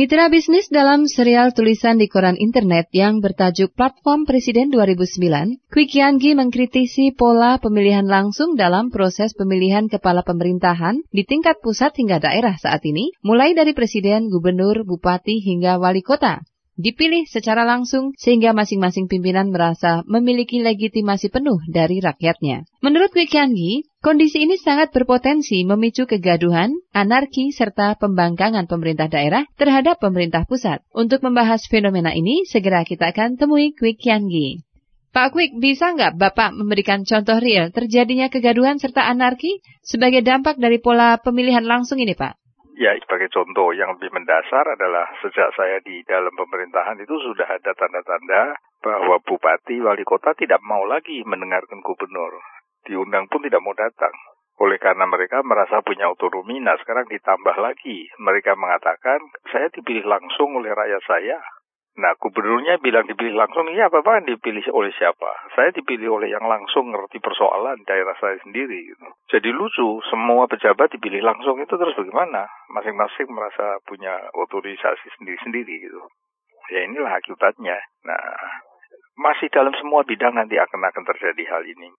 Mitra bisnis dalam serial tulisan di koran internet yang bertajuk Platform Presiden 2009, Quick Yanggi mengkritisi pola pemilihan langsung dalam proses pemilihan kepala pemerintahan di tingkat pusat hingga daerah saat ini, mulai dari presiden, gubernur, bupati hingga wali kota dipilih secara langsung sehingga masing-masing pimpinan merasa memiliki legitimasi penuh dari rakyatnya. Menurut Wikiangi, kondisi ini sangat berpotensi memicu kegaduhan, anarki, serta pembangkangan pemerintah daerah terhadap pemerintah pusat. Untuk membahas fenomena ini, segera kita akan temui Wikiangi. Pak Quick, bisa nggak Bapak memberikan contoh real terjadinya kegaduhan serta anarki sebagai dampak dari pola pemilihan langsung ini, Pak? Ya, sebagai contoh yang lebih mendasar adalah sejak saya di dalam pemerintahan itu sudah ada tanda-tanda bahwa bupati, wali kota tidak mau lagi mendengarkan gubernur. Diundang pun tidak mau datang. Oleh karena mereka merasa punya otonomi, nah sekarang ditambah lagi. Mereka mengatakan, saya dipilih langsung oleh rakyat saya. Nah, gubernurnya bilang dipilih langsung, iya Bapak dipilih oleh siapa? Saya dipilih oleh yang langsung ngerti persoalan daerah saya sendiri. Gitu. Jadi lucu, semua pejabat dipilih langsung itu terus bagaimana? Masing-masing merasa punya otorisasi sendiri-sendiri gitu. Ya inilah akibatnya. Nah, masih dalam semua bidang nanti akan akan terjadi hal ini.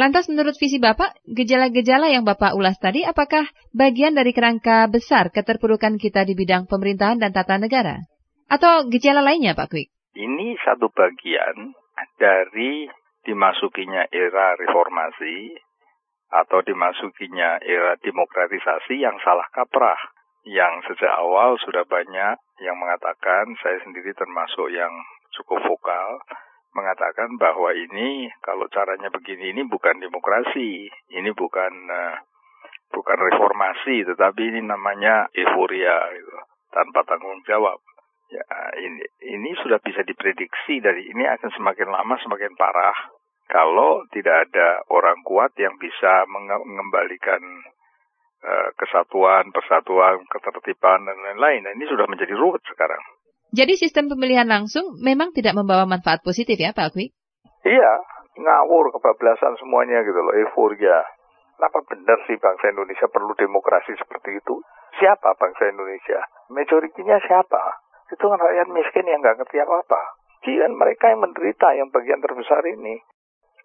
Lantas menurut visi Bapak, gejala-gejala yang Bapak ulas tadi apakah bagian dari kerangka besar keterpurukan kita di bidang pemerintahan dan tata negara? Atau gejala lainnya Pak Kwik? Ini satu bagian dari dimasukinya era reformasi atau dimasukinya era demokratisasi yang salah kaprah. Yang sejak awal sudah banyak yang mengatakan, saya sendiri termasuk yang cukup vokal, mengatakan bahwa ini kalau caranya begini ini bukan demokrasi, ini bukan uh, bukan reformasi, tetapi ini namanya euforia gitu, tanpa tanggung jawab. Ya, ini, ini sudah bisa diprediksi dari ini akan semakin lama semakin parah kalau tidak ada orang kuat yang bisa mengembalikan uh, kesatuan, persatuan, ketertiban dan lain-lain. Nah, ini sudah menjadi ruwet sekarang. Jadi sistem pemilihan langsung memang tidak membawa manfaat positif ya Pak Kwi? Iya, ngawur kebablasan semuanya gitu loh, euforia. Kenapa benar sih bangsa Indonesia perlu demokrasi seperti itu? Siapa bangsa Indonesia? Majoritinya siapa? itu kan rakyat miskin yang nggak ngerti apa-apa. Jian mereka yang menderita yang bagian terbesar ini.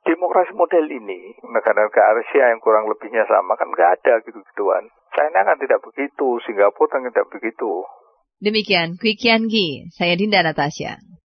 Demokrasi model ini, negara-negara Asia yang kurang lebihnya sama kan nggak ada gitu-gituan. China kan tidak begitu, Singapura kan tidak begitu. Demikian, Kian Gi, saya Dinda Natasha.